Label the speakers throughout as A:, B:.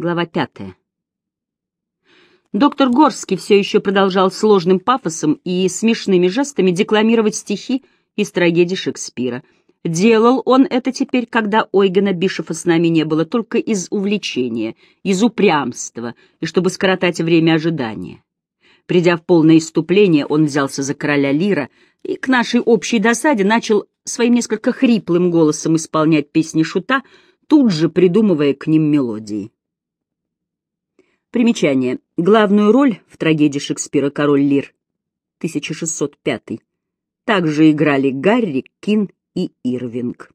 A: Глава пятая. Доктор Горский все еще продолжал сложным пафосом и смешными жестами декламировать стихи из трагедии Шекспира. Делал он это теперь, когда Ойгена Бишефа с нами не было, только из увлечения, из упрямства и чтобы скоротать время ожидания. Придя в полное иступление, он взялся за короля Лира и к нашей общей досаде начал своим несколько хриплым голосом исполнять песни шута, тут же придумывая к ним мелодии. Примечание. Главную роль в трагедии Шекспира «Король Лир» 1605 также играли Гарри, Кин и Ирвинг.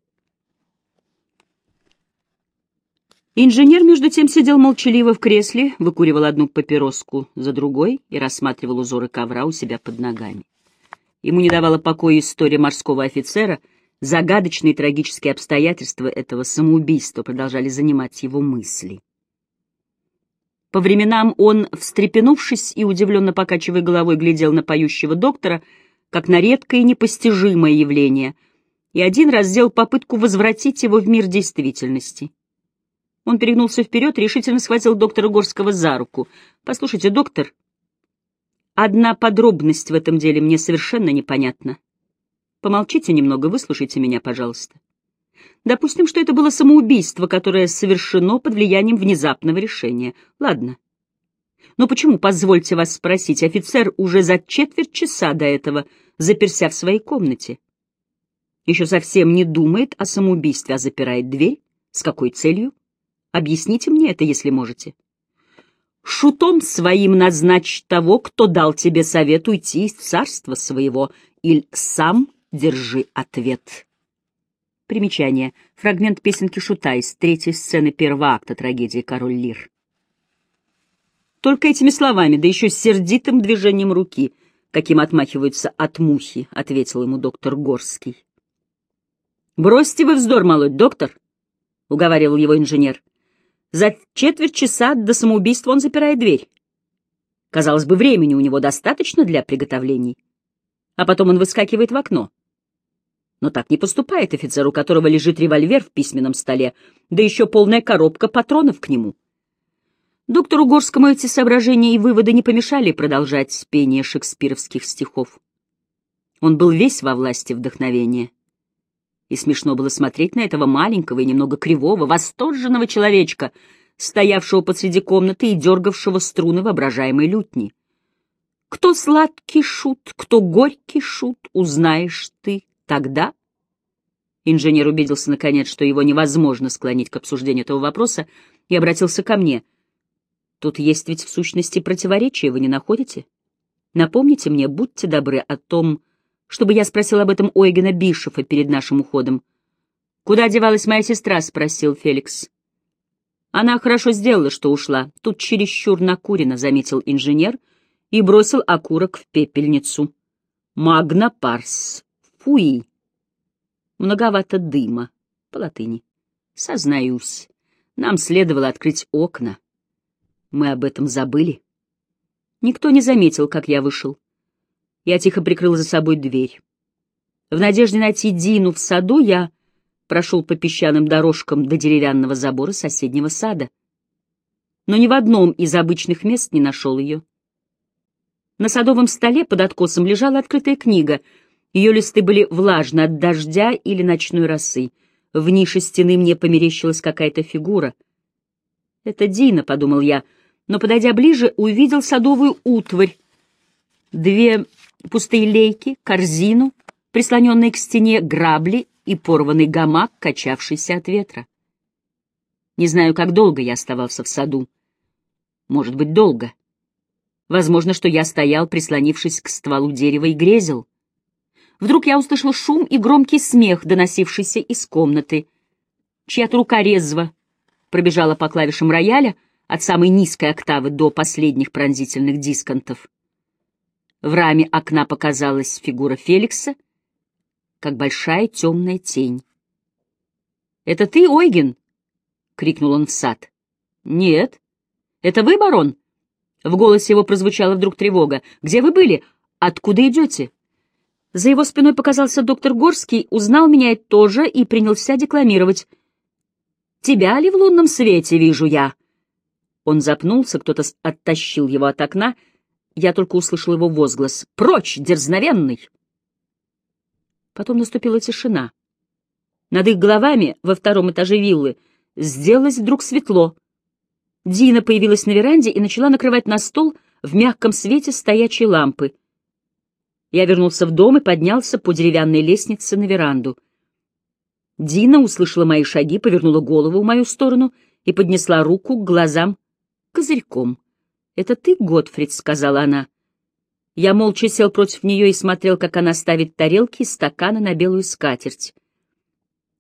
A: Инженер, между тем, сидел молчаливо в кресле, выкуривал одну папироску за другой и рассматривал узоры ковра у себя под ногами. Ему не давала покоя история морского офицера, загадочные трагические обстоятельства этого самоубийства продолжали занимать его мысли. По временам он, встрепенувшись и удивленно покачивая головой, глядел на поющего доктора, как на редкое и непостижимое явление, и один раз сделал попытку возвратить его в мир действительности. Он перегнулся вперед решительно схватил доктора Горского за руку. «Послушайте, доктор, одна подробность в этом деле мне совершенно непонятна. Помолчите немного, выслушайте меня, пожалуйста. Допустим, что это было самоубийство, которое совершено под влиянием внезапного решения. Ладно. Но почему, позвольте вас спросить, офицер уже за четверть часа до этого заперся в своей комнате? Еще совсем не думает о самоубийстве, а запирает дверь? С какой целью? Объясните мне это, если можете. Шутом своим назначь того, кто дал тебе совет уйти из царства своего, или сам держи ответ. Примечание. Фрагмент песенки Шута из третьей сцены первого акта трагедии «Король Лир». Только этими словами, да еще с сердитым движением руки, каким отмахиваются от мухи, — ответил ему доктор Горский. «Бросьте вы вздор молоть, доктор», — уговаривал его инженер. «За четверть часа до самоубийства он запирает дверь. Казалось бы, времени у него достаточно для приготовлений. А потом он выскакивает в окно. Но так не поступает офицер, у которого лежит револьвер в письменном столе, да еще полная коробка патронов к нему. Доктору Горскому эти соображения и выводы не помешали продолжать пение шекспировских стихов. Он был весь во власти вдохновения. И смешно было смотреть на этого маленького и немного кривого, восторженного человечка, стоявшего посреди комнаты и дергавшего струны воображаемой лютни. Кто сладкий шут, кто горький шут, узнаешь ты Тогда инженер убедился, наконец, что его невозможно склонить к обсуждению этого вопроса, и обратился ко мне. «Тут есть ведь в сущности противоречие, вы не находите? Напомните мне, будьте добры, о том, чтобы я спросил об этом Ойгена Бишефа перед нашим уходом». «Куда девалась моя сестра?» — спросил Феликс. «Она хорошо сделала, что ушла. Тут чересчур накурено», — заметил инженер и бросил окурок в пепельницу. «Магна парс», Фуи. Многовато дыма. По латыни. Сознаюсь. Нам следовало открыть окна. Мы об этом забыли. Никто не заметил, как я вышел. Я тихо прикрыл за собой дверь. В надежде найти Дину в саду я прошел по песчаным дорожкам до деревянного забора соседнего сада. Но ни в одном из обычных мест не нашел ее. На садовом столе под откосом лежала открытая книга — ее листы были влажны от дождя или ночной росы. В нише стены мне померещилась какая-то фигура. «Это Дина», — подумал я, но, подойдя ближе, увидел садовую утварь. Две пустые лейки, корзину, прислоненные к стене грабли и порванный гамак, качавшийся от ветра. Не знаю, как долго я оставался в саду. Может быть, долго. Возможно, что я стоял, прислонившись к стволу дерева, и грезил. Вдруг я услышал шум и громкий смех, доносившийся из комнаты. Чья-то рука резво пробежала по клавишам рояля от самой низкой октавы до последних пронзительных дисконтов. В раме окна показалась фигура Феликса, как большая темная тень. «Это ты, Ойген?» — крикнул он в сад. «Нет. Это вы, барон?» В голосе его прозвучала вдруг тревога. «Где вы были? Откуда идете?» За его спиной показался доктор Горский, узнал меня тоже и принялся декламировать. «Тебя ли в лунном свете вижу я? Он запнулся, кто-то оттащил его от окна. Я только услышал его возглас. «Прочь, дерзновенный!» Потом наступила тишина. Над их головами во втором этаже виллы сделалось вдруг светло. Дина появилась на веранде и начала накрывать на стол в мягком свете стоячей лампы. Я вернулся в дом и поднялся по деревянной лестнице на веранду. Дина услышала мои шаги, повернула голову в мою сторону и поднесла руку к глазам козырьком. «Это ты, Готфрид?» — сказала она. Я молча сел против нее и смотрел, как она ставит тарелки и стаканы на белую скатерть.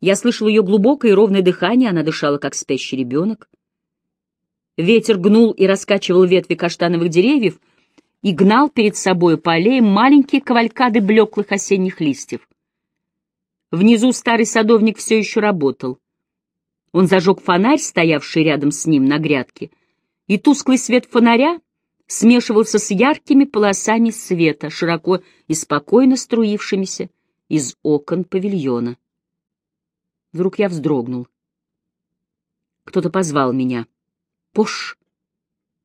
A: Я слышал ее глубокое и ровное дыхание, она дышала, как спящий ребенок. Ветер гнул и раскачивал ветви каштановых деревьев и гнал перед собой по аллеям маленькие кавалькады блеклых осенних листьев. Внизу старый садовник все еще работал. Он зажег фонарь, стоявший рядом с ним на грядке, и тусклый свет фонаря смешивался с яркими полосами света, широко и спокойно струившимися из окон павильона. Вдруг я вздрогнул. Кто-то позвал меня. «Пош!»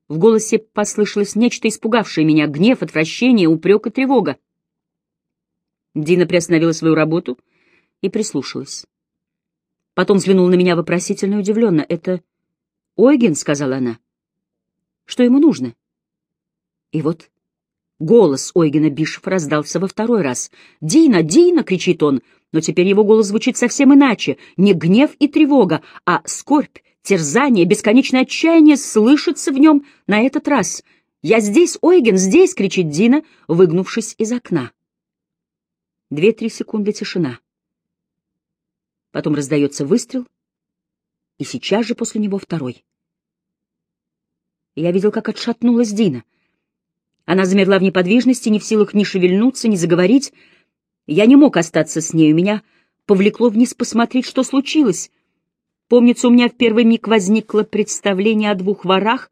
A: В голосе послышалось нечто испугавшее меня, гнев, отвращение, упрек и тревога. Дина приостановила свою работу и прислушалась. Потом взглянула на меня вопросительно и удивленно. «Это Ойген?» — сказала она. «Что ему нужно?» И вот голос Ойгена Бишев раздался во второй раз. «Дина! Дина!» — кричит он, но теперь его голос звучит совсем иначе. Не гнев и тревога, а скорбь, терзание, бесконечное отчаяние слышится в нем на этот раз. «Я здесь, Ойген, здесь!» — кричит Дина, выгнувшись из окна. Две-три секунды тишина. Потом раздается выстрел, и сейчас же после него второй. Я видел, как отшатнулась Дина — она замерла в неподвижности, не в силах ни шевельнуться, ни заговорить. Я не мог остаться с ней, меня повлекло вниз посмотреть, что случилось. Помнится, у меня в первый миг возникло представление о двух ворах,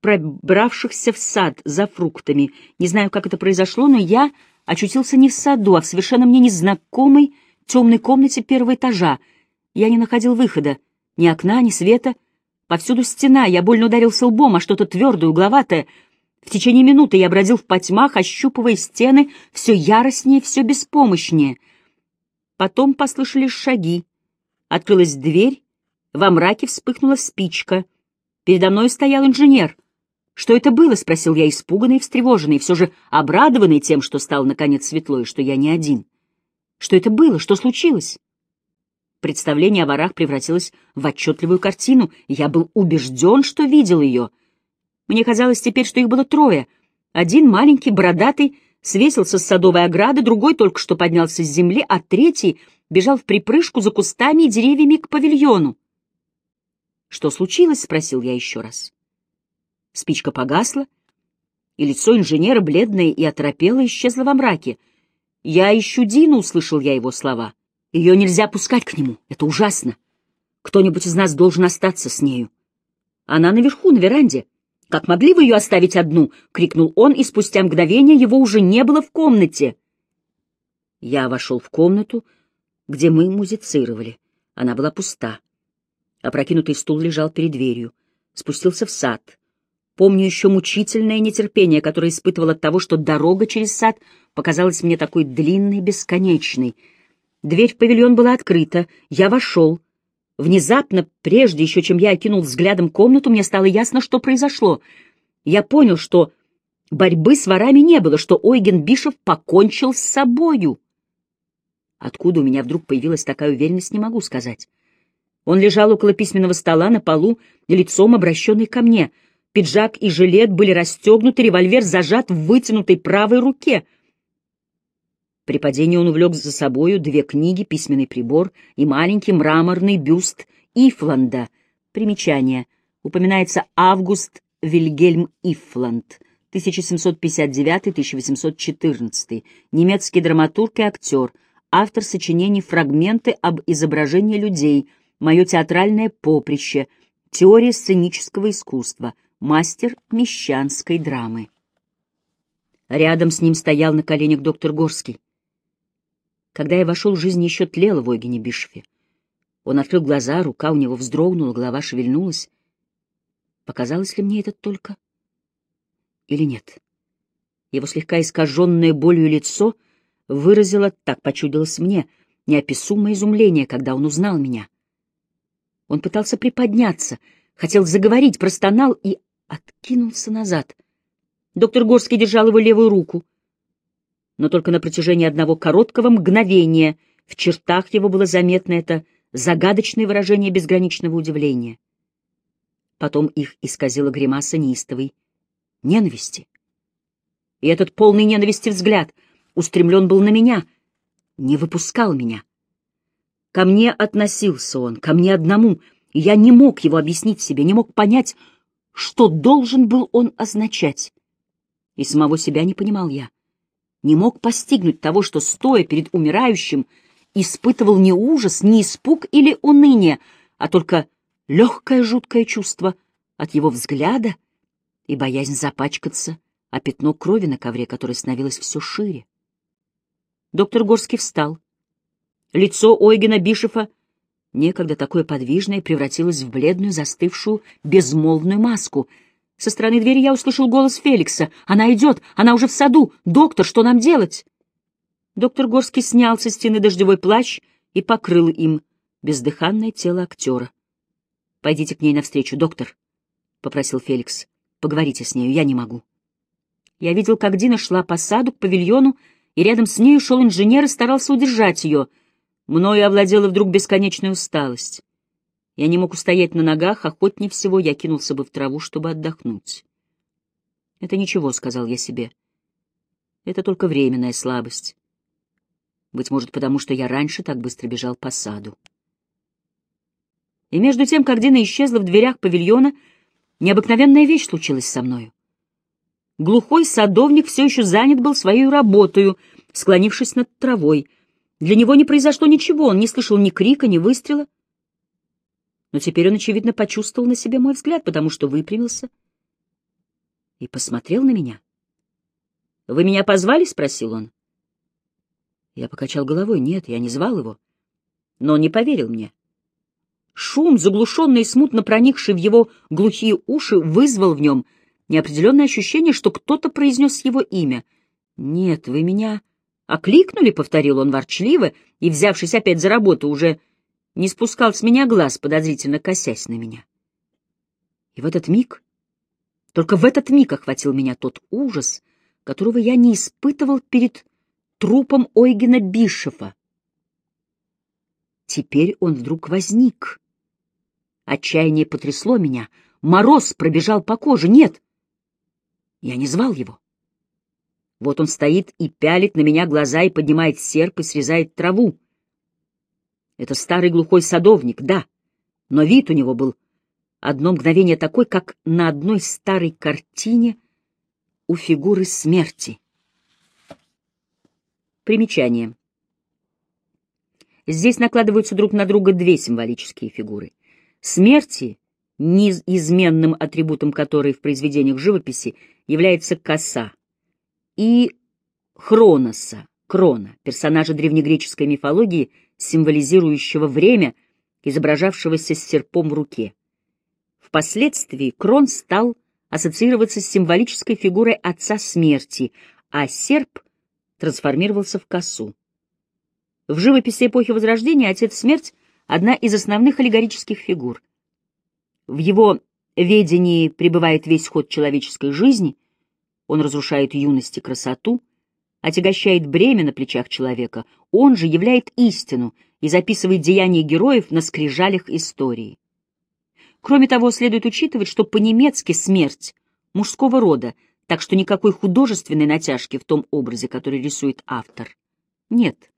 A: пробравшихся в сад за фруктами. Не знаю, как это произошло, но я очутился не в саду, а в совершенно мне незнакомой темной комнате первого этажа. Я не находил выхода, ни окна, ни света. Повсюду стена, я больно ударился лбом, а что-то твердое, угловатое — в течение минуты я бродил в потьмах, ощупывая стены, все яростнее, все беспомощнее. Потом послышались шаги. Открылась дверь, во мраке вспыхнула спичка. Передо мной стоял инженер. «Что это было?» — спросил я, испуганный и встревоженный, все же обрадованный тем, что стало наконец светло и что я не один. «Что это было? Что случилось?» Представление о ворах превратилось в отчетливую картину, я был убежден, что видел ее — мне казалось теперь, что их было трое. Один маленький, бородатый, свесился с садовой ограды, другой только что поднялся с земли, а третий бежал в припрыжку за кустами и деревьями к павильону. «Что случилось?» — спросил я еще раз. Спичка погасла, и лицо инженера, бледное и оторопело, исчезло во мраке. «Я ищу Дину», — услышал я его слова. «Ее нельзя пускать к нему. Это ужасно. Кто-нибудь из нас должен остаться с нею. Она наверху, на веранде. «Как могли вы ее оставить одну?» — крикнул он, и спустя мгновение его уже не было в комнате. Я вошел в комнату, где мы музицировали. Она была пуста. Опрокинутый стул лежал перед дверью. Спустился в сад. Помню еще мучительное нетерпение, которое испытывал от того, что дорога через сад показалась мне такой длинной, бесконечной. Дверь в павильон была открыта. Я вошел — Внезапно, прежде еще чем я окинул взглядом комнату, мне стало ясно, что произошло. Я понял, что борьбы с ворами не было, что Ойген Бишев покончил с собою. Откуда у меня вдруг появилась такая уверенность, не могу сказать. Он лежал около письменного стола на полу, лицом обращенный ко мне. Пиджак и жилет были расстегнуты, револьвер зажат в вытянутой правой руке — при падении он увлек за собою две книги, письменный прибор и маленький мраморный бюст Ифланда. Примечание. Упоминается Август Вильгельм Ифланд, 1759-1814, немецкий драматург и актер, автор сочинений «Фрагменты об изображении людей», «Мое театральное поприще», «Теория сценического искусства», мастер мещанской драмы. Рядом с ним стоял на коленях доктор Горский. Когда я вошел, жизнь еще тлела в Ойгене Бишеве. Он открыл глаза, рука у него вздрогнула, голова шевельнулась. Показалось ли мне это только? Или нет? Его слегка искаженное болью лицо выразило, так почудилось мне, неописуемое изумление, когда он узнал меня. Он пытался приподняться, хотел заговорить, простонал и откинулся назад. Доктор Горский держал его левую руку, но только на протяжении одного короткого мгновения в чертах его было заметно это загадочное выражение безграничного удивления. Потом их исказила гримаса неистовой ненависти. И этот полный ненависти взгляд устремлен был на меня, не выпускал меня. Ко мне относился он, ко мне одному, и я не мог его объяснить себе, не мог понять, что должен был он означать. И самого себя не понимал я. Не мог постигнуть того, что, стоя перед умирающим, испытывал не ужас, не испуг или уныние, а только легкое жуткое чувство от его взгляда и боязнь запачкаться а пятно крови на ковре, которое становилось все шире. Доктор Горский встал. Лицо Ойгена Бишефа, некогда такое подвижное, превратилось в бледную, застывшую, безмолвную маску. Со стороны двери я услышал голос Феликса. «Она идет! Она уже в саду! Доктор, что нам делать?» Доктор Горский снял со стены дождевой плащ и покрыл им бездыханное тело актера. «Пойдите к ней навстречу, доктор», — попросил Феликс. «Поговорите с нею, я не могу». Я видел, как Дина шла по саду к павильону, и рядом с ней шел инженер и старался удержать ее. Мною овладела вдруг бесконечная усталость. Я не мог устоять на ногах, охотнее всего я кинулся бы в траву, чтобы отдохнуть. «Это ничего», — сказал я себе. «Это только временная слабость. Быть может, потому что я раньше так быстро бежал по саду». И между тем, как Дина исчезла в дверях павильона, необыкновенная вещь случилась со мною. Глухой садовник все еще занят был своей работой, склонившись над травой. Для него не произошло ничего, он не слышал ни крика, ни выстрела. Но теперь он, очевидно, почувствовал на себе мой взгляд, потому что выпрямился и посмотрел на меня. «Вы меня позвали?» — спросил он. Я покачал головой. «Нет, я не звал его». Но он не поверил мне. Шум, заглушенный и смутно проникший в его глухие уши, вызвал в нем неопределенное ощущение, что кто-то произнес его имя. «Нет, вы меня окликнули», — повторил он ворчливо, и, взявшись опять за работу, уже не спускал с меня глаз, подозрительно косясь на меня. И в этот миг, только в этот миг охватил меня тот ужас, которого я не испытывал перед трупом Ойгена Бишефа. Теперь он вдруг возник. Отчаяние потрясло меня. Мороз пробежал по коже. Нет, я не звал его. Вот он стоит и пялит на меня глаза и поднимает серп и срезает траву. Это старый глухой садовник, да, но вид у него был одно мгновение такой, как на одной старой картине у фигуры смерти. Примечание. Здесь накладываются друг на друга две символические фигуры. Смерти, неизменным атрибутом которой в произведениях живописи является коса, и Хроноса, Крона, персонажа древнегреческой мифологии, символизирующего время, изображавшегося с серпом в руке. Впоследствии Крон стал ассоциироваться с символической фигурой отца смерти, а серп трансформировался в косу. В живописи эпохи Возрождения отец-смерть — одна из основных аллегорических фигур. В его ведении пребывает весь ход человеческой жизни, он разрушает юность и красоту, отягощает бремя на плечах человека, он же являет истину и записывает деяния героев на скрижалях истории. Кроме того, следует учитывать, что по-немецки смерть мужского рода, так что никакой художественной натяжки в том образе, который рисует автор, нет.